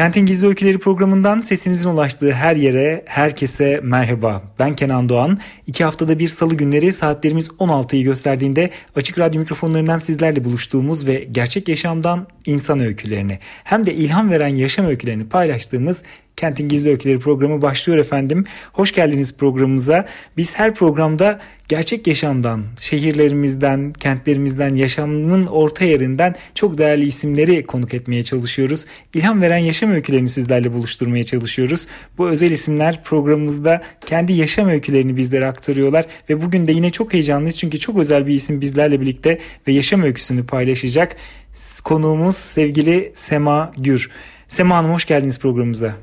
Kentin Gizli Öyküleri programından sesimizin ulaştığı her yere, herkese merhaba. Ben Kenan Doğan. İki haftada bir salı günleri saatlerimiz 16'yı gösterdiğinde açık radyo mikrofonlarından sizlerle buluştuğumuz ve gerçek yaşamdan insan öykülerini hem de ilham veren yaşam öykülerini paylaştığımız Kentin Gizli Öyküleri programı başlıyor efendim. Hoş geldiniz programımıza. Biz her programda gerçek yaşamdan, şehirlerimizden, kentlerimizden, yaşamın orta yerinden çok değerli isimleri konuk etmeye çalışıyoruz. İlham veren yaşam öykülerini sizlerle buluşturmaya çalışıyoruz. Bu özel isimler programımızda kendi yaşam öykülerini bizlere aktarıyorlar ve bugün de yine çok heyecanlıyız çünkü çok özel bir isim bizlerle birlikte ve yaşam öyküsünü paylaşacak. Konuğumuz sevgili Sema Gür. Sema Hanım hoş geldiniz programımıza.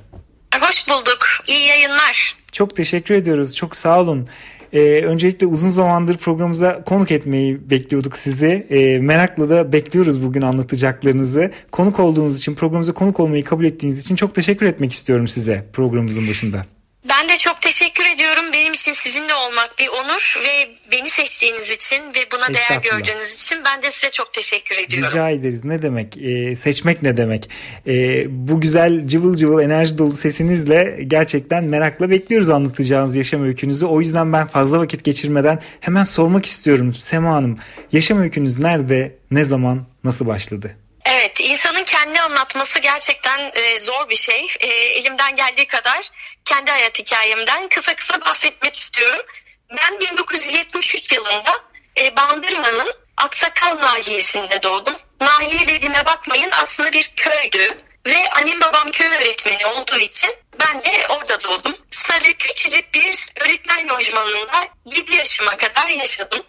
Bulduk. İyi yayınlar. Çok teşekkür ediyoruz. Çok sağ olun. Ee, öncelikle uzun zamandır programımıza konuk etmeyi bekliyorduk sizi. Ee, merakla da bekliyoruz bugün anlatacaklarınızı. Konuk olduğunuz için, programımıza konuk olmayı kabul ettiğiniz için çok teşekkür etmek istiyorum size programımızın başında. Ben de çok teşekkür ediyorum. Benim için sizinle olmak bir onur ve beni seçtiğiniz için ve buna değer gördüğünüz için ben de size çok teşekkür ediyorum. Rica ederiz. Ne demek? Ee, seçmek ne demek? Ee, bu güzel cıvıl cıvıl enerji dolu sesinizle gerçekten merakla bekliyoruz anlatacağınız yaşam öykünüzü. O yüzden ben fazla vakit geçirmeden hemen sormak istiyorum Sema Hanım. Yaşam öykünüz nerede, ne zaman, nasıl başladı? Evet, anlatması gerçekten e, zor bir şey. E, elimden geldiği kadar kendi hayat hikayemden kısa kısa bahsetmek istiyorum. Ben 1973 yılında e, Bandırma'nın Aksakal nahiyesinde doğdum. Nahiye dediğime bakmayın aslında bir köydü ve annem babam köy öğretmeni olduğu için ben de orada doğdum. Sarı küçücük bir öğretmen lojmanında 7 yaşıma kadar yaşadım.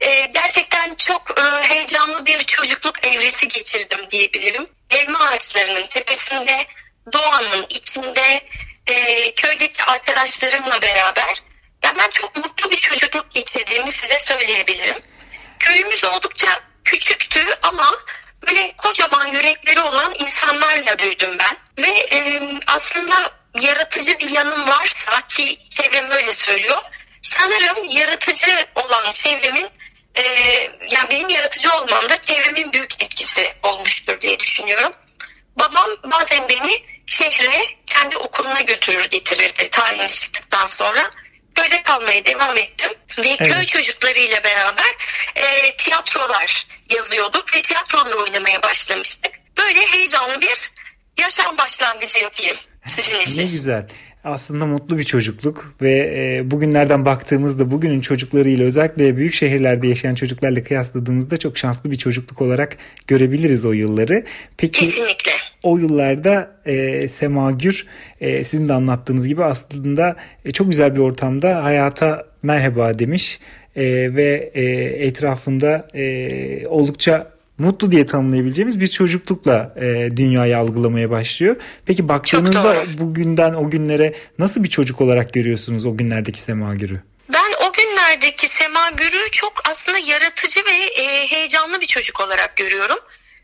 Ee, gerçekten çok e, heyecanlı bir çocukluk evresi geçirdim diyebilirim. Elma ağaçlarının tepesinde, doğanın içinde, e, köydeki arkadaşlarımla beraber ya ben çok mutlu bir çocukluk geçirdiğimi size söyleyebilirim. Köyümüz oldukça küçüktü ama böyle kocaman yürekleri olan insanlarla büyüdüm ben. Ve e, aslında yaratıcı bir yanım varsa ki çevrem öyle söylüyor. Sanırım yaratıcı olan çevremin e, yani benim yaratıcı olmamda çevremin büyük etkisi olmuştur diye düşünüyorum. Babam bazen beni şehre kendi okuluna götürür getirirdi tayin çıktıktan sonra. Köyde kalmaya devam ettim ve evet. köy çocuklarıyla beraber e, tiyatrolar yazıyorduk ve tiyatrolar oynamaya başlamıştık. Böyle heyecanlı bir yaşam başlangıcı yapayım sizin için. Ne güzel aslında mutlu bir çocukluk ve e, bugünlerden baktığımızda bugünün çocuklarıyla özellikle büyük şehirlerde yaşayan çocuklarla kıyasladığımızda çok şanslı bir çocukluk olarak görebiliriz o yılları. Peki Kesinlikle. o yıllarda e, Sema Gür e, sizin de anlattığınız gibi aslında e, çok güzel bir ortamda hayata merhaba demiş e, ve e, etrafında e, oldukça mutlu diye tanımlayabileceğimiz bir çocuklukla e, dünyayı algılamaya başlıyor. Peki baktığınızda bugünden o günlere nasıl bir çocuk olarak görüyorsunuz o günlerdeki Sema Gür'ü? Ben o günlerdeki Sema Gür'ü çok aslında yaratıcı ve e, heyecanlı bir çocuk olarak görüyorum.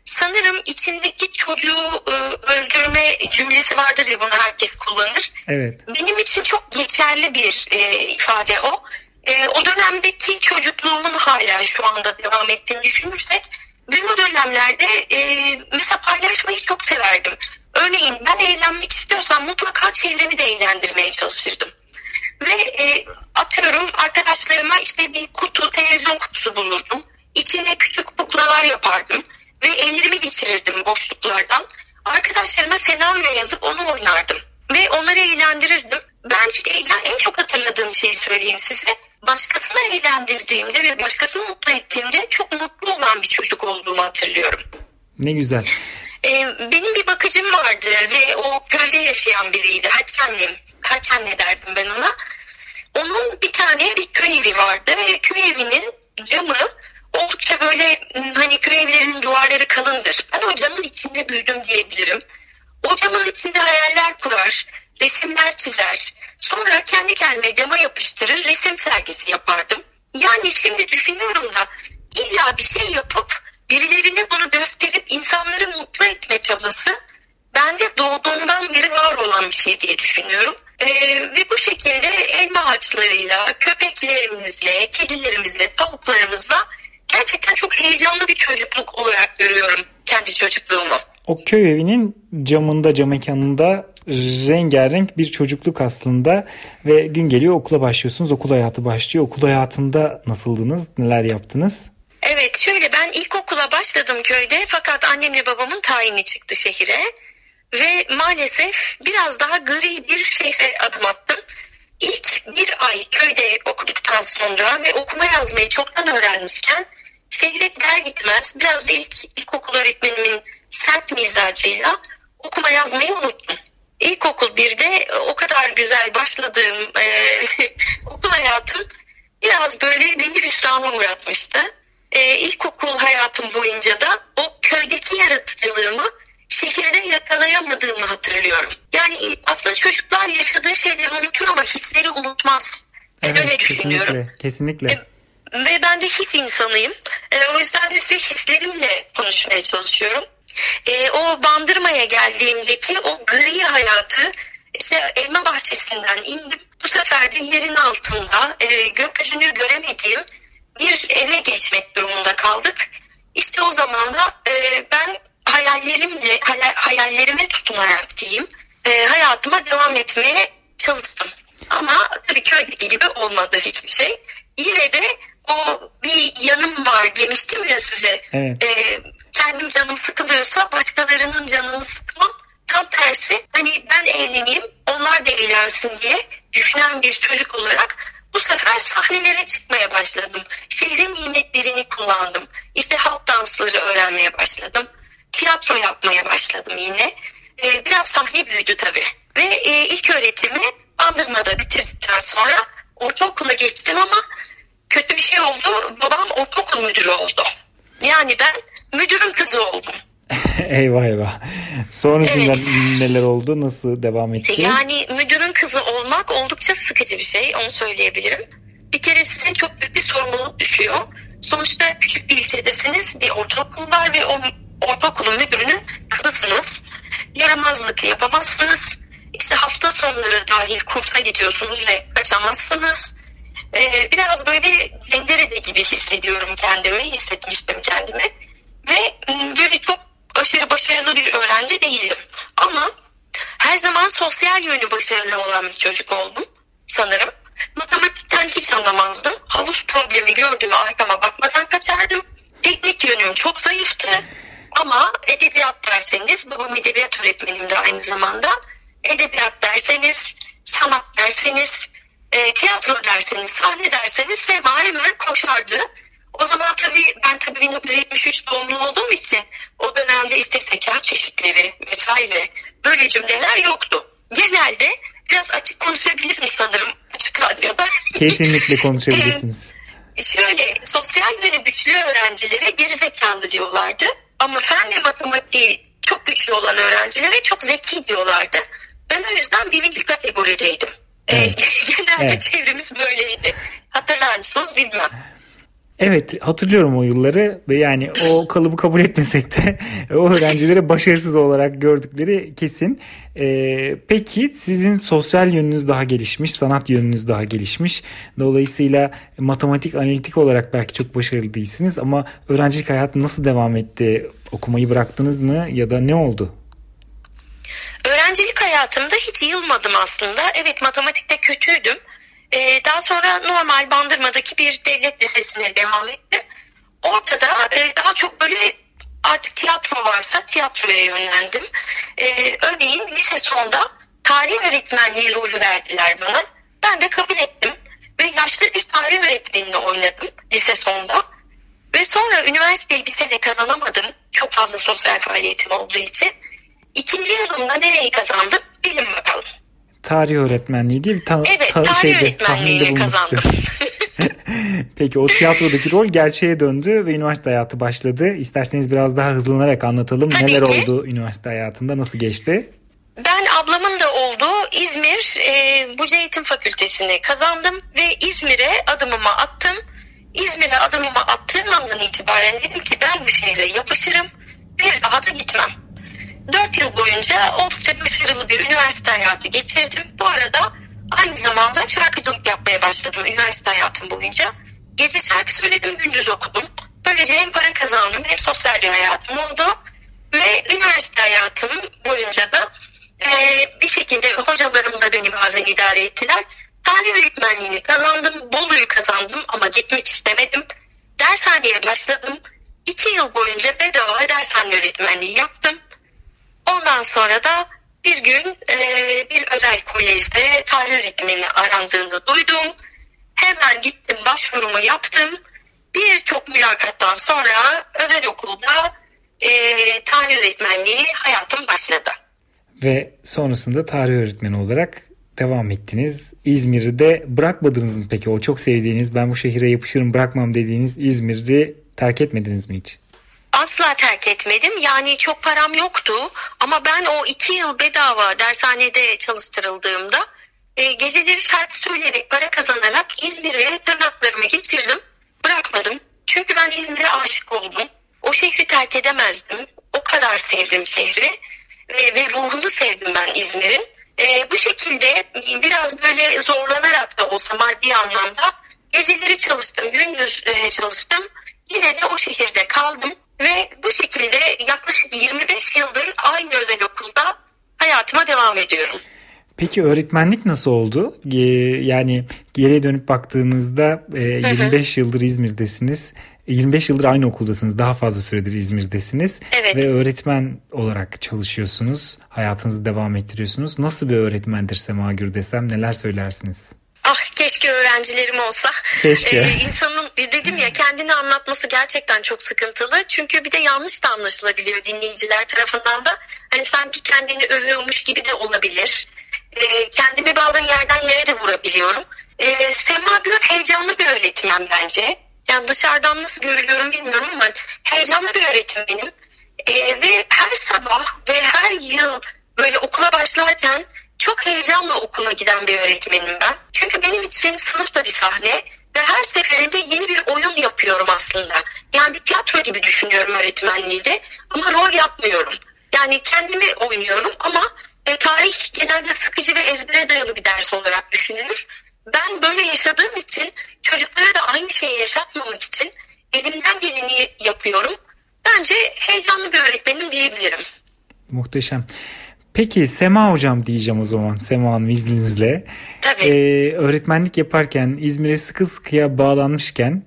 Sanırım içindeki çocuğu e, öldürme cümlesi vardır ya bunu herkes kullanır. Evet. Benim için çok geçerli bir e, ifade o. E, o dönemdeki çocukluğumun hala şu anda devam ettiğini düşünürsek ben o dönemlerde e, mesela paylaşmayı çok severdim. Örneğin ben eğlenmek istiyorsam mutlaka çevremi de eğlendirmeye çalışırdım. Ve e, atıyorum arkadaşlarıma işte bir kutu, televizyon kutusu bulurdum. İçine küçük kuklalar yapardım. Ve ellerimi geçirirdim boşluklardan. Arkadaşlarıma senaryo yazıp onu oynardım. Ve onları eğlendirirdim. Ben en çok hatırladığım şeyi söyleyeyim size başkasını eğlendirdiğimde ve başkasını mutlu ettiğimde çok mutlu olan bir çocuk olduğumu hatırlıyorum. Ne güzel. Ee, benim bir bakıcım vardı ve o köyde yaşayan biriydi. Haç annem. Haç anne derdim ben ona. Onun bir tane bir köy evi vardı ve köy evinin camı oldukça böyle hani köy evlerinin duvarları kalındır. Ben o camın içinde büyüdüm diyebilirim. O camın içinde hayaller kurar, resimler çizer. Sonra kendi kendime cama yapıştırır, resim sergisi yapardım. Yani şimdi düşünüyorum da illa bir şey yapıp birilerine bunu gösterip insanları mutlu etme çabası bende doğduğumdan beri var olan bir şey diye düşünüyorum. Ee, ve bu şekilde elma ağaçlarıyla, köpeklerimizle, kedilerimizle, tavuklarımızla gerçekten çok heyecanlı bir çocukluk olarak görüyorum kendi çocukluğumu. O köy evinin camında, cam mekanında rengarenk bir çocukluk aslında ve gün geliyor okula başlıyorsunuz. Okul hayatı başlıyor. Okul hayatında nasıldınız? Neler yaptınız? Evet şöyle ben ilkokula başladım köyde fakat annemle babamın tayini çıktı şehire. Ve maalesef biraz daha gri bir şehre adım attım. İlk bir ay köyde okuduktan sonra ve okuma yazmayı çoktan öğrenmişken şehre gider gitmez biraz da ilk ilkokul öğretmenimin sert mizacıyla okuma yazmayı unuttum. İlkokul 1'de o kadar güzel başladığım e, okul hayatım biraz böyle beni hüsrana uğratmıştı. E, ilkokul hayatım boyunca da o köydeki yaratıcılığımı şehirde yakalayamadığımı hatırlıyorum. Yani aslında çocuklar yaşadığı şeyleri unutur ama hisleri unutmaz. Ben evet, öyle düşünüyorum. Kesinlikle. kesinlikle. Ve ben de his insanıyım. E, o yüzden de size hislerimle konuşmaya çalışıyorum. E, o bandırmaya geldiğimdeki o gri hayatı işte elma bahçesinden indim. Bu sefer de yerin altında e, gökyüzünü göremediğim bir eve geçmek durumunda kaldık. İşte o zaman da e, ben hayallerimle hayallerime tutunarak diyeyim e, hayatıma devam etmeye çalıştım. Ama tabii köydeki gibi olmadı hiçbir şey. Yine de o bir yanım var demiştim ya size. Evet. E, kendim canım sıkılıyorsa başkalarının canını sıkmam. Tam tersi hani ben eğleneyim onlar da eğlensin diye düşünen bir çocuk olarak bu sefer sahnelere çıkmaya başladım. Şehrin nimetlerini kullandım. İşte halk dansları öğrenmeye başladım tiyatro yapmaya başladım yine. E, biraz sahne büyüdü tabii. Ve e, ilk öğretimi Bandırma'da bitirdikten sonra ortaokula geçtim ama kötü bir şey oldu. Babam ortaokul müdürü oldu. Yani ben müdürün kızı oldum. eyvah eyvah. Sonrasında evet. neler oldu? Nasıl devam etti? Yani müdürün kızı olmak oldukça sıkıcı bir şey. Onu söyleyebilirim. Bir kere size çok büyük bir sorumluluk düşüyor. Sonuçta küçük bir ilçedesiniz. Bir ortaokul var ve o ortaokulun müdürünün kızısınız. Yaramazlık yapamazsınız. İşte hafta sonları dahil kursa gidiyorsunuz ve kaçamazsınız. Ee, biraz böyle Cenderede gibi hissediyorum kendimi, hissetmiştim kendimi. Ve ıı, böyle çok aşırı başarılı bir öğrenci değildim. Ama her zaman sosyal yönü başarılı olan bir çocuk oldum sanırım. Matematikten hiç anlamazdım. Havuz problemi gördüğümü arkama bakmadan kaçardım. Teknik yönüm çok zayıftı. Ama edebiyat derseniz, babam edebiyat öğretmenim de aynı zamanda. Edebiyat derseniz, sanat derseniz, e, tiyatro derseniz, sahne derseniz Sema hemen koşardı. O zaman tabii ben tabii 1973 doğumlu olduğum için o dönemde işte zeka çeşitleri vesaire böyle cümleler yoktu. Genelde biraz açık konuşabilirim sanırım açık radyoda. Kesinlikle konuşabilirsiniz. Şöyle sosyal yönü güçlü öğrencilere gerizekalı diyorlardı. Ama fen ve matematiği çok güçlü olan öğrencilere çok zeki diyorlardı. Ben o yüzden birinci kategorideydim. Evet. Ee, genelde evet. çevremiz böyleydi. Hatırlar mısınız bilmem. Evet hatırlıyorum o yılları ve yani o kalıbı kabul etmesek de o öğrencileri başarısız olarak gördükleri kesin. Ee, peki sizin sosyal yönünüz daha gelişmiş, sanat yönünüz daha gelişmiş. Dolayısıyla matematik, analitik olarak belki çok başarılı değilsiniz ama öğrencilik hayatı nasıl devam etti? Okumayı bıraktınız mı ya da ne oldu? Öğrencilik hayatımda hiç yılmadım aslında. Evet matematikte kötüydüm ee, daha sonra normal Bandırma'daki bir devlet lisesine devam ettim. Orada da e, daha çok böyle artık tiyatro varsa tiyatroya yönlendim. E, örneğin lise sonunda tarih öğretmenliği rolü verdiler bana. Ben de kabul ettim ve yaşlı bir tarih öğretmenini oynadım lise sonunda. Ve sonra üniversiteyi bir sene kazanamadım. Çok fazla sosyal faaliyetim olduğu için. İkinci yılımda nereyi kazandım bilin bakalım tarih öğretmenliği değil ta, evet, ta, tarih şeyde, öğretmenliğini kazandım. Peki o tiyatrodaki rol gerçeğe döndü ve üniversite hayatı başladı. İsterseniz biraz daha hızlanarak anlatalım. Tabii Neler ki. oldu üniversite hayatında, nasıl geçti? Ben ablamın da olduğu İzmir e, Buca Eğitim Fakültesini kazandım ve İzmir'e adımımı attım. İzmir'e adımımı attığım andan itibaren dedim ki ben bu şehre yapışırım. Bir daha da gitmem. Dört yıl boyunca oldukça başarılı bir üniversite hayatı geçirdim. Bu arada aynı zamanda şarkıcılık yapmaya başladım üniversite hayatım boyunca. Gece şarkı söyledim, gündüz okudum. Böylece hem para kazandım hem sosyal bir hayatım oldu. Ve üniversite hayatım boyunca da e, bir şekilde hocalarım da beni bazen idare ettiler. Tarih öğretmenliğini kazandım, Bolu'yu kazandım ama gitmek istemedim. Dershaneye başladım. İki yıl boyunca bedava dershane öğretmenliği yaptım. Ondan sonra da bir gün e, bir özel kolejde tarih öğretmeni arandığını duydum. Hemen gittim başvurumu yaptım. Birçok mülakattan sonra özel okulda e, tarih öğretmenliği hayatım başladı. Ve sonrasında tarih öğretmeni olarak devam ettiniz. İzmir'i de bırakmadınız mı peki? O çok sevdiğiniz, ben bu şehire yapışırım bırakmam dediğiniz İzmir'i terk etmediniz mi hiç? Asla terk etmedim. Yani çok param yoktu ama ben o iki yıl bedava dershanede çalıştırıldığımda e, geceleri şarkı söyleyerek para kazanarak İzmir'e tırnaklarımı geçirdim. Bırakmadım. Çünkü ben İzmir'e aşık oldum. O şehri terk edemezdim. O kadar sevdim şehri ve, ve ruhunu sevdim ben İzmir'in. E, bu şekilde biraz böyle zorlanarak da olsa maddi anlamda geceleri çalıştım, gündüz e, çalıştım. Yine de o şehirde kaldım bu şekilde yaklaşık 25 yıldır aynı özel okulda hayatıma devam ediyorum. Peki öğretmenlik nasıl oldu? Ee, yani geriye dönüp baktığınızda e, 25 yıldır İzmir'desiniz. 25 yıldır aynı okuldasınız. Daha fazla süredir İzmir'desiniz. Evet. Ve öğretmen olarak çalışıyorsunuz. Hayatınızı devam ettiriyorsunuz. Nasıl bir öğretmendir Sema Gür desem neler söylersiniz? Ah keşke öğrencilerim olsa. Keşke. Ee, insanın dedim ya kendini anlatması gerçekten çok sıkıntılı. Çünkü bir de yanlış da anlaşılabiliyor dinleyiciler tarafından da. Hani sanki kendini övüyormuş gibi de olabilir. Ee, kendimi bazen yerden yere de vurabiliyorum. Ee, Sema Gür heyecanlı bir öğretmen bence. Yani dışarıdan nasıl görülüyorum bilmiyorum ama heyecanlı bir öğretmenim. Ee, ve her sabah ve her yıl böyle okula başlarken çok heyecanla okula giden bir öğretmenim ben. Çünkü benim için sınıf da bir sahne ve her seferinde yeni bir oyun yapıyorum aslında. Yani bir tiyatro gibi düşünüyorum öğretmenliği de ama rol yapmıyorum. Yani kendimi oynuyorum ama e, tarih genelde sıkıcı ve ezbere dayalı bir ders olarak düşünülür. Ben böyle yaşadığım için çocuklara da aynı şeyi yaşatmamak için elimden geleni yapıyorum. Bence heyecanlı bir öğretmenim diyebilirim. Muhteşem. Peki Sema hocam diyeceğim o zaman Sema Hanım izninizle. Tabii. Ee, öğretmenlik yaparken İzmir'e sıkı sıkıya bağlanmışken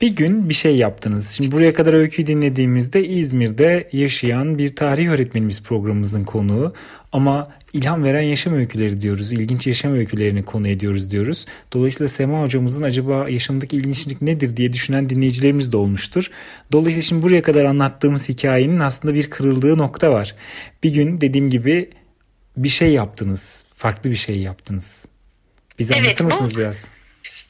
bir gün bir şey yaptınız. Şimdi buraya kadar öyküyü dinlediğimizde İzmir'de yaşayan bir tarih öğretmenimiz programımızın konuğu. Ama ilham veren yaşam öyküleri diyoruz. İlginç yaşam öykülerini konu ediyoruz diyoruz. Dolayısıyla Sema hocamızın acaba yaşamdaki ilginçlik nedir diye düşünen dinleyicilerimiz de olmuştur. Dolayısıyla şimdi buraya kadar anlattığımız hikayenin aslında bir kırıldığı nokta var. Bir gün dediğim gibi bir şey yaptınız. Farklı bir şey yaptınız. Bize Evet, anlatır bu- mısınız biraz?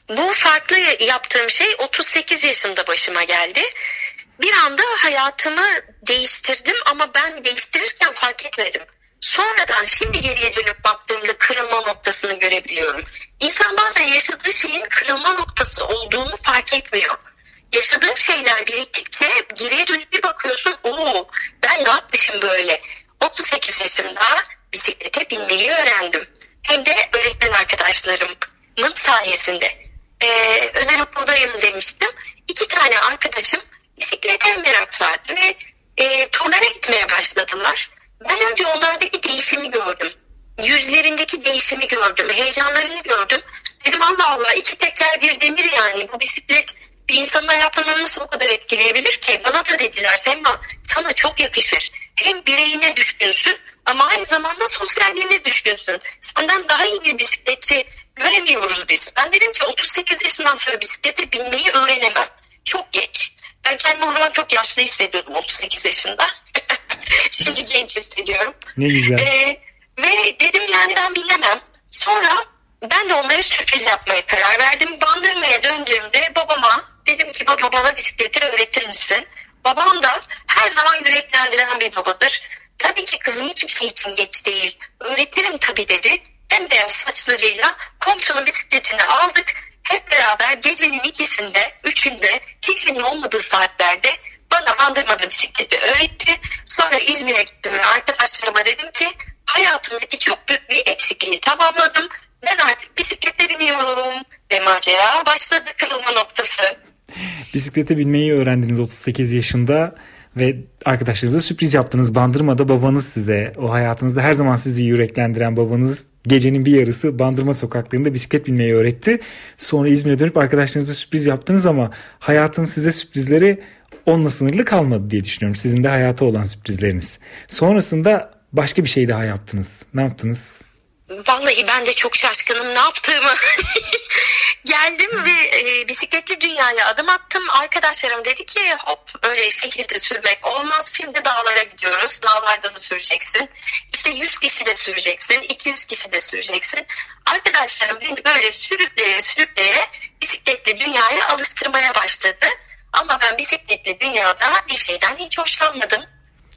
Bu farklı yaptığım şey 38 yaşında başıma geldi. Bir anda hayatımı değiştirdim ama ben değiştirirken fark etmedim. Sonradan şimdi geriye dönüp baktığımda kırılma noktasını görebiliyorum. İnsan bazen yaşadığı şeyin kırılma noktası olduğunu fark etmiyor. Yaşadığım şeyler biriktikçe geriye dönüp bir bakıyorsun oo ben ne yapmışım böyle. 38 yaşında bisiklete binmeyi öğrendim. Hem de öğretmen arkadaşlarımın sayesinde. Ee, özel okuldayım demiştim. İki tane arkadaşım bisiklete merak sardı ve e, turlara gitmeye başladılar. Ben önce onlardaki değişimi gördüm. Yüzlerindeki değişimi gördüm. Heyecanlarını gördüm. Dedim Allah Allah iki teker bir demir yani. Bu bisiklet bir insanın hayatını nasıl o kadar etkileyebilir ki? Bana da dediler Semma sana çok yakışır. Hem bireyine düşkünsün ama aynı zamanda sosyalliğine düşkünsün. Senden daha iyi bir bisikletçi göremiyoruz biz. Ben dedim ki 38 yaşından sonra bisiklete binmeyi öğrenemem. Çok geç. Ben kendimi o zaman çok yaşlı hissediyordum 38 yaşında. Şimdi genç hissediyorum. Ne güzel. Ee, ve dedim yani ben bilemem. Sonra ben de onlara sürpriz yapmaya karar verdim. Bandırmaya döndüğümde babama dedim ki baba bana bisikleti öğretir misin? Babam da her zaman yüreklendiren bir babadır. Tabii ki kızım hiçbir şey için geç değil. Öğretirim tabii dedi. Bembeyaz saçlarıyla komşunun bisikletini aldık. Hep beraber gecenin ikisinde, üçünde, kimsenin olmadığı saatlerde bana bandırmada bisikleti öğretti. Sonra İzmir'e gittim ve arkadaşlarıma dedim ki hayatımdaki çok büyük bir eksikliği tamamladım. Ben artık bisiklete biniyorum ve macera başladı kırılma noktası. Bisiklete binmeyi öğrendiniz 38 yaşında ve arkadaşlarınıza sürpriz yaptınız. Bandırmada babanız size, o hayatınızda her zaman sizi yüreklendiren babanız gecenin bir yarısı Bandırma sokaklarında bisiklet binmeyi öğretti. Sonra İzmir'e dönüp arkadaşlarınıza sürpriz yaptınız ama hayatın size sürprizleri onunla sınırlı kalmadı diye düşünüyorum. Sizin de hayata olan sürprizleriniz. Sonrasında başka bir şey daha yaptınız. Ne yaptınız? Vallahi ben de çok şaşkınım ne yaptığımı. Geldim ve e, bisikletli dünyaya adım attım. Arkadaşlarım dedi ki hop öyle şehirde sürmek olmaz. Şimdi dağlara gidiyoruz. Dağlarda da süreceksin. İşte 100 kişi de süreceksin. 200 kişi de süreceksin. Arkadaşlarım beni böyle sürükleye sürükleye bisikletli dünyaya alıştırmaya başladı. Ama ben bisikletli dünyada bir şeyden hiç hoşlanmadım.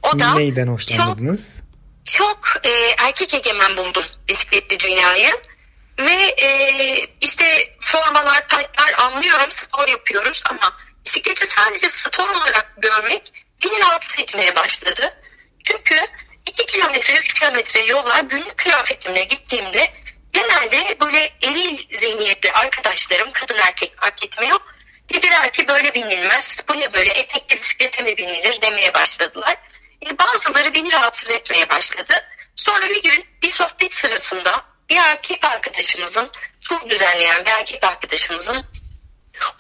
O da Neyden hoşlanmadınız? Çok, çok e, erkek egemen buldum bisikletli dünyayı. Ve e, işte formalar, taytlar anlıyorum spor yapıyoruz ama bisikleti sadece spor olarak görmek beni rahatsız etmeye başladı. Çünkü 2 kilometre 3 kilometre yola günlük kıyafetimle gittiğimde genelde böyle eril zihniyetli arkadaşlarım kadın erkek fark etmiyor. Dediler ki böyle binilmez bu ne böyle etekli bisiklete mi binilir demeye başladılar. E, bazıları beni rahatsız etmeye başladı. Sonra bir gün bir sohbet sırasında bir erkek arkadaşımızın tur düzenleyen bir erkek arkadaşımızın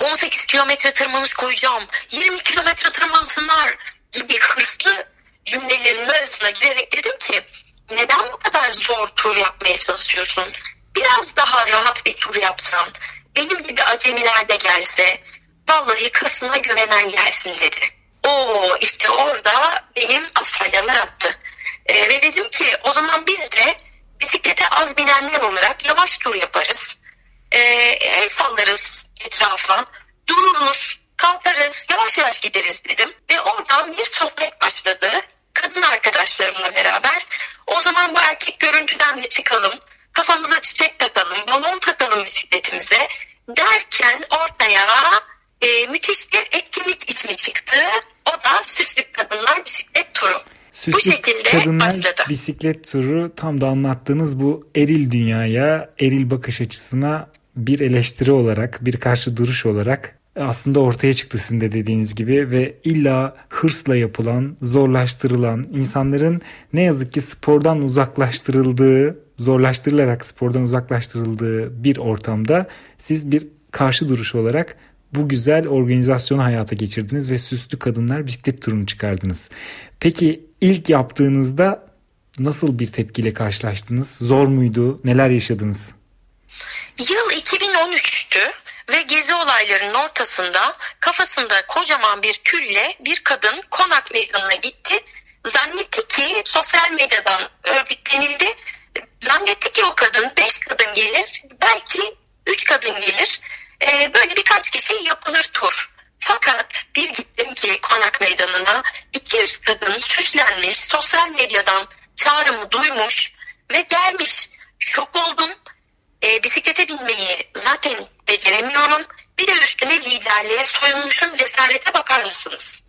18 kilometre tırmanış koyacağım, 20 kilometre tırmansınlar gibi hırslı cümlelerin arasına girerek dedim ki neden bu kadar zor tur yapmaya çalışıyorsun? Biraz daha rahat bir tur yapsan, benim gibi acemiler de gelse, vallahi kasına güvenen gelsin dedi. O işte orada benim asfalyalar attı. E, ve dedim ki o zaman biz de bisiklete az binenler olarak yavaş tur yaparız. E, el sallarız etrafa. Dururuz, kalkarız, yavaş yavaş gideriz dedim. Ve oradan bir sohbet başladı. Kadın arkadaşlarımla beraber. O zaman bu erkek görüntüden de çıkalım. Kafamıza çiçek takalım, balon takalım bisikletimize. Derken ortaya müthiş bir etkinlik ismi çıktı. O da Süslük Kadınlar Bisiklet Turu. Süslü bu şekilde kadınlar başladı. bisiklet turu tam da anlattığınız bu eril dünyaya, eril bakış açısına bir eleştiri olarak, bir karşı duruş olarak aslında ortaya çıktı sizin de dediğiniz gibi ve illa hırsla yapılan, zorlaştırılan, insanların ne yazık ki spordan uzaklaştırıldığı, zorlaştırılarak spordan uzaklaştırıldığı bir ortamda siz bir karşı duruş olarak bu güzel organizasyonu hayata geçirdiniz ve süslü kadınlar bisiklet turunu çıkardınız. Peki ilk yaptığınızda nasıl bir tepkiyle karşılaştınız? Zor muydu? Neler yaşadınız? Yıl 2013'tü ve gezi olaylarının ortasında kafasında kocaman bir külle bir kadın konak meydanına gitti. Zannetti ki sosyal medyadan örgütlenildi. Zannetti ki o kadın 5 kadın gelir belki 3 kadın gelir. Ee, böyle birkaç kişi yapılır tur. Fakat bir gittim ki konak meydanına 200 kadın süslenmiş sosyal medyadan çağrımı duymuş ve gelmiş. Şok oldum. E, bisiklete binmeyi zaten beceremiyorum. Bir de üstüne liderliğe soyunmuşum cesarete bakar mısınız?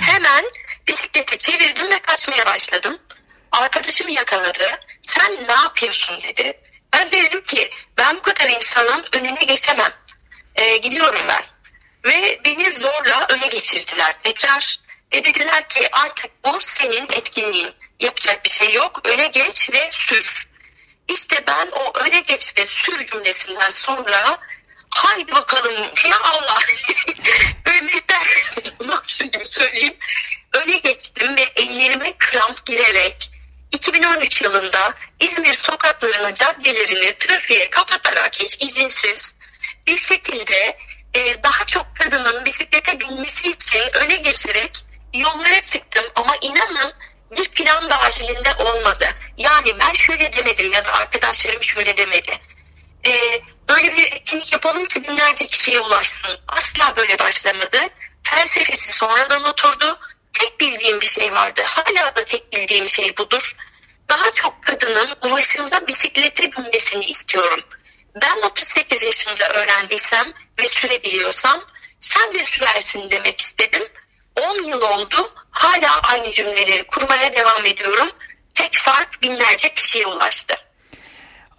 Hemen bisikleti çevirdim ve kaçmaya başladım. Arkadaşım yakaladı. Sen ne yapıyorsun dedi. Ben dedim ki ben bu kadar insanın önüne geçemem. E, gidiyorum ben. Ve beni zorla öne geçirdiler tekrar. E dediler ki artık bu senin etkinliğin. Yapacak bir şey yok. Öne geç ve sür. İşte ben o öne geç ve sür cümlesinden sonra haydi bakalım ya Allah ölmekten zor söyleyeyim. Öne geçtim ve ellerime kramp girerek 2013 yılında İzmir sokaklarını, caddelerini trafiğe kapatarak hiç izinsiz bir şekilde e, daha çok kadının bisiklete binmesi için öne geçerek yollara çıktım ama inanın bir plan dahilinde olmadı. Yani ben şöyle demedim ya da arkadaşlarım şöyle demedi. e, böyle bir etkinlik yapalım ki binlerce kişiye ulaşsın. Asla böyle başlamadı. Felsefesi sonradan oturdu. Tek bildiğim bir şey vardı. Hala da tek bildiğim şey budur. Daha çok kadının ulaşımda bisiklete binmesini istiyorum. Ben 38 yaşında öğrendiysem ve sürebiliyorsam sen de sürersin demek istedim. 10 yıl oldu hala aynı cümleleri kurmaya devam ediyorum. Tek fark binlerce kişiye ulaştı.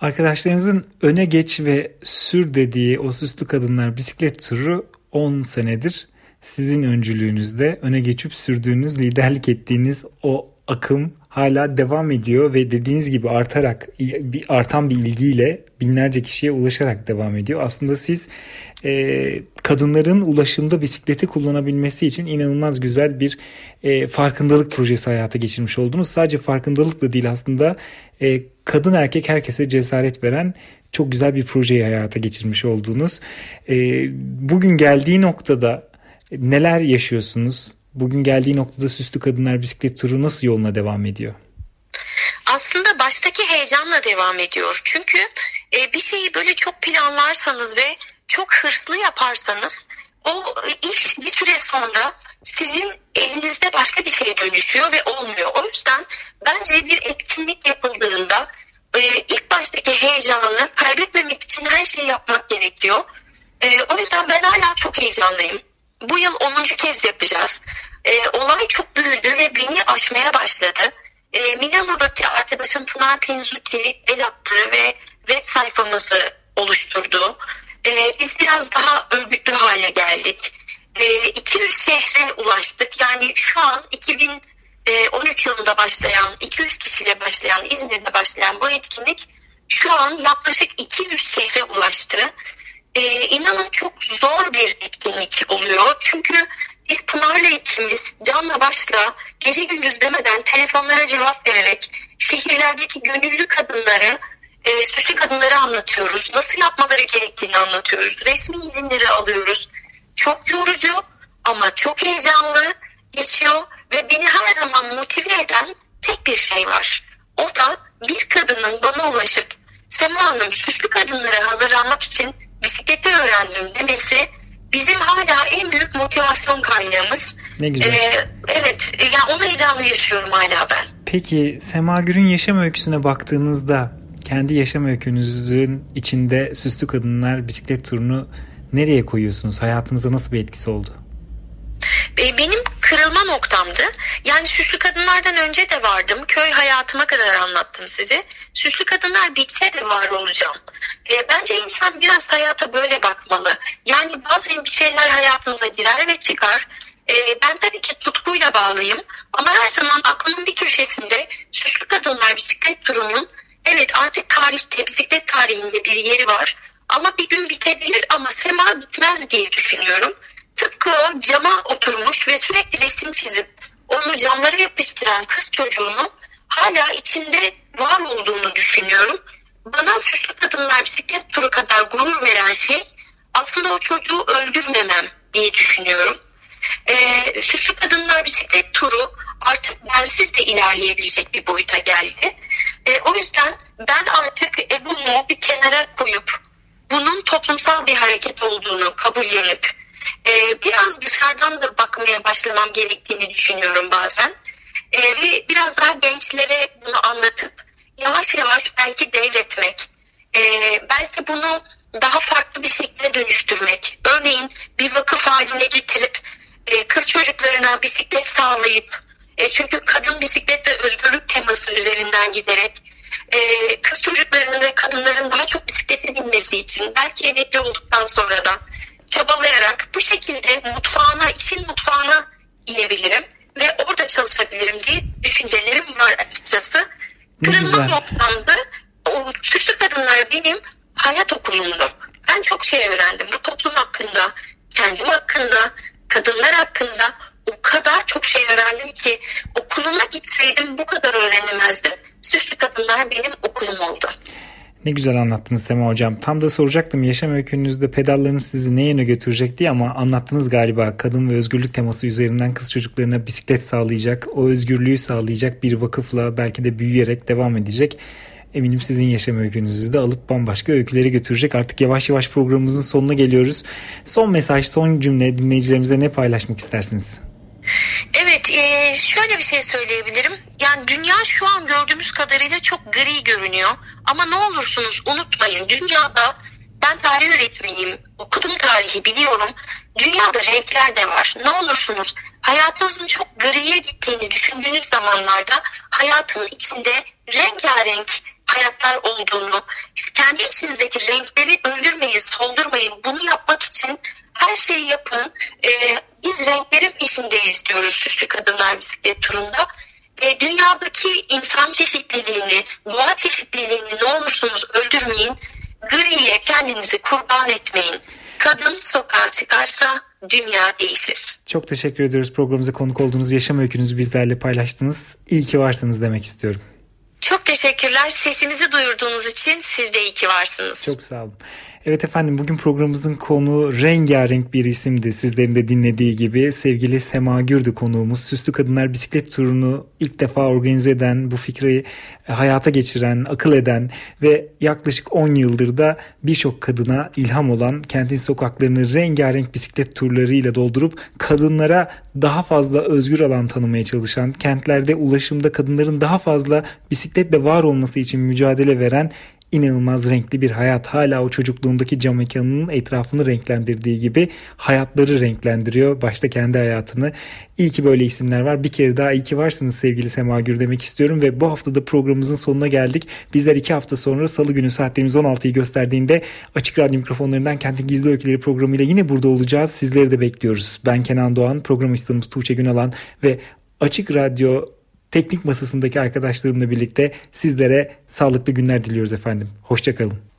Arkadaşlarınızın öne geç ve sür dediği o süslü kadınlar bisiklet turu 10 senedir sizin öncülüğünüzde öne geçip sürdüğünüz, liderlik ettiğiniz o akım hala devam ediyor ve dediğiniz gibi artarak bir artan bir ilgiyle binlerce kişiye ulaşarak devam ediyor. Aslında siz e, kadınların ulaşımda bisikleti kullanabilmesi için inanılmaz güzel bir e, farkındalık projesi hayata geçirmiş oldunuz. Sadece farkındalık da değil aslında e, kadın erkek herkese cesaret veren çok güzel bir projeyi hayata geçirmiş oldunuz. E, bugün geldiği noktada neler yaşıyorsunuz? Bugün geldiği noktada Süslü Kadınlar Bisiklet Turu nasıl yoluna devam ediyor? Aslında baştaki heyecanla devam ediyor. Çünkü e, bir şeyi böyle çok planlarsanız ve çok hırslı yaparsanız o iş bir süre sonra sizin elinizde başka bir şeye dönüşüyor ve olmuyor. O yüzden bence bir etkinlik yapıldığında e, ilk baştaki heyecanını kaybetmemek için her şeyi yapmak gerekiyor. E, o yüzden ben hala çok heyecanlıyım. Bu yıl 10. kez yapacağız. E, olay çok büyüdü ve beni aşmaya başladı. E, Milano'daki arkadaşım Pınar Pinzuti el attı ve web sayfamızı oluşturdu. E, biz biraz daha örgütlü hale geldik. E, 200 şehre ulaştık. Yani şu an 2013 yılında başlayan, 200 kişiyle başlayan, İzmir'de başlayan bu etkinlik şu an yaklaşık 200 şehre ulaştı. E, inanın çok zor bir etkinlik oluyor. Çünkü biz Pınar'la ikimiz canla başla gece gündüz demeden telefonlara cevap vererek şehirlerdeki gönüllü kadınları e, süslü kadınları anlatıyoruz. Nasıl yapmaları gerektiğini anlatıyoruz. Resmi izinleri alıyoruz. Çok yorucu ama çok heyecanlı geçiyor ve beni her zaman motive eden tek bir şey var. O da bir kadının bana ulaşıp Sema Hanım süslü kadınlara hazırlanmak için bisikleti öğrendim demesi bizim hala en büyük motivasyon kaynağımız. Ne güzel. Ee, evet yani onu heyecanlı yaşıyorum hala ben. Peki Sema Gür'ün yaşam öyküsüne baktığınızda kendi yaşam öykünüzün içinde Süslü Kadınlar bisiklet turunu nereye koyuyorsunuz? Hayatınıza nasıl bir etkisi oldu? Ee, benim kırılma noktamdı. Yani süslü kadınlardan önce de vardım. Köy hayatıma kadar anlattım size. Süslü kadınlar bitse de var olacağım. E, bence insan biraz hayata böyle bakmalı. Yani bazen bir şeyler hayatınıza girer ve çıkar. E, ben tabii ki tutkuyla bağlıyım. Ama her zaman aklımın bir köşesinde süslü kadınlar bisiklet turunun evet artık tarihte bisiklet tarihinde bir yeri var. Ama bir gün bitebilir ama sema bitmez diye düşünüyorum. Tıpkı o cama oturmuş ve sürekli resim çizip onu camlara yapıştıran kız çocuğunun hala içinde var olduğunu düşünüyorum. Bana süslü kadınlar bisiklet turu kadar gurur veren şey aslında o çocuğu öldürmemem diye düşünüyorum. Ee, süslü kadınlar bisiklet turu artık bensiz de ilerleyebilecek bir boyuta geldi. Ee, o yüzden ben artık egomu bir kenara koyup bunun toplumsal bir hareket olduğunu kabullenip e, biraz dışarıdan da bakmaya başlamam gerektiğini düşünüyorum bazen. E, ve biraz daha gençlere bunu anlatıp yavaş yavaş belki devretmek, e, belki bunu daha farklı bir şekilde dönüştürmek. Örneğin bir vakıf haline getirip e, kız çocuklarına bisiklet sağlayıp e, çünkü kadın bisiklet ve özgürlük teması üzerinden giderek e, kız çocuklarının ve kadınların daha çok bisiklete binmesi için belki emekli olduktan sonra da çabalayarak bu şekilde mutfağına, işin mutfağına inebilirim ve orada çalışabilirim diye düşüncelerim var açıkçası. Kırılma noktamda o süslü kadınlar benim hayat okulumdu. Ben çok şey öğrendim. Bu toplum hakkında, kendim hakkında, kadınlar hakkında o kadar çok şey öğrendim ki okuluma gitseydim bu kadar öğrenemezdim. Süslü kadınlar benim okulum oldu. Ne güzel anlattınız Sema Hocam. Tam da soracaktım yaşam öykünüzde pedallarınız sizi ne yöne götürecek diye ama anlattınız galiba. Kadın ve özgürlük teması üzerinden kız çocuklarına bisiklet sağlayacak, o özgürlüğü sağlayacak bir vakıfla belki de büyüyerek devam edecek. eminim sizin yaşam öykünüzü de alıp bambaşka öykülere götürecek. Artık yavaş yavaş programımızın sonuna geliyoruz. Son mesaj, son cümle dinleyicilerimize ne paylaşmak istersiniz? Evet, e, şöyle bir şey söyleyebilirim. Yani dünya şu an gördüğümüz kadarıyla çok gri görünüyor. Ama ne olursunuz unutmayın dünyada ben tarih öğretmeniyim, okudum tarihi biliyorum. Dünyada renkler de var. Ne olursunuz hayatınızın çok griye gittiğini düşündüğünüz zamanlarda hayatın içinde rengarenk hayatlar olduğunu, kendi içinizdeki renkleri öldürmeyin, soldurmayın. Bunu yapmak için her şeyi yapın. Ee, biz renklerin peşindeyiz diyoruz Süslü Kadınlar Bisiklet Turu'nda. Ee, dünyadaki insan çeşitliliğini, doğa çeşitliliğini ne olursunuz öldürmeyin. Griye kendinizi kurban etmeyin. Kadın sokağa çıkarsa dünya değişir. Çok teşekkür ediyoruz programımıza konuk olduğunuz yaşam öykünüzü bizlerle paylaştınız. İyi ki varsınız demek istiyorum. Çok teşekkürler. Sesimizi duyurduğunuz için siz de iyi ki varsınız. Çok sağ olun. Evet efendim bugün programımızın konu rengarenk bir isimdi. Sizlerin de dinlediği gibi sevgili Sema Gürdü konuğumuz. Süslü Kadınlar Bisiklet Turu'nu ilk defa organize eden, bu fikri hayata geçiren, akıl eden ve yaklaşık 10 yıldır da birçok kadına ilham olan kentin sokaklarını rengarenk bisiklet turlarıyla doldurup kadınlara daha fazla özgür alan tanımaya çalışan, kentlerde ulaşımda kadınların daha fazla bisikletle var olması için mücadele veren inanılmaz renkli bir hayat. Hala o çocukluğundaki cam mekanının etrafını renklendirdiği gibi hayatları renklendiriyor. Başta kendi hayatını. İyi ki böyle isimler var. Bir kere daha iyi ki varsınız sevgili Sema Gür demek istiyorum. Ve bu haftada programımızın sonuna geldik. Bizler iki hafta sonra salı günü saatlerimiz 16'yı gösterdiğinde Açık Radyo mikrofonlarından Kentin Gizli Öyküleri programıyla yine burada olacağız. Sizleri de bekliyoruz. Ben Kenan Doğan, program asistanımız Tuğçe Günalan ve Açık Radyo teknik masasındaki arkadaşlarımla birlikte sizlere sağlıklı günler diliyoruz efendim. Hoşçakalın.